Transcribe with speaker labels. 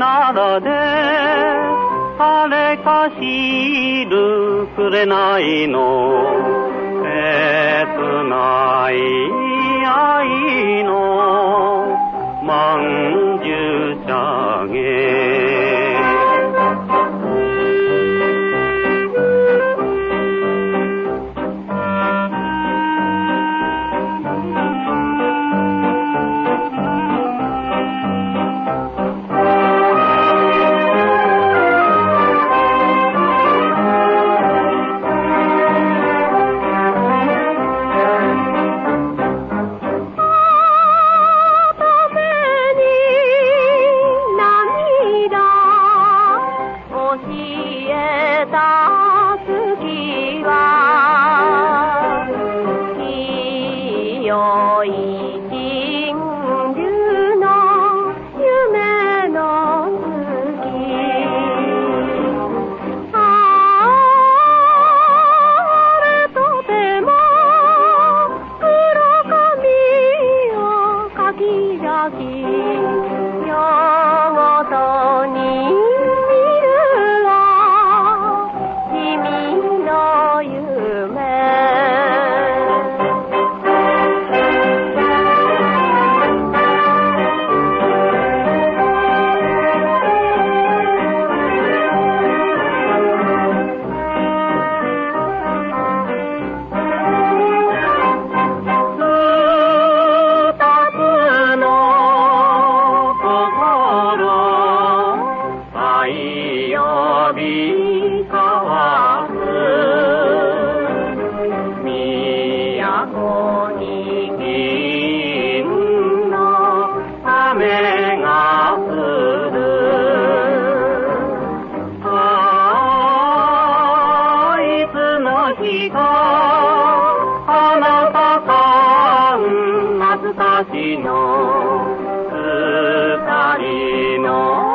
Speaker 1: ならであか知るくれないの切ない愛しの二人の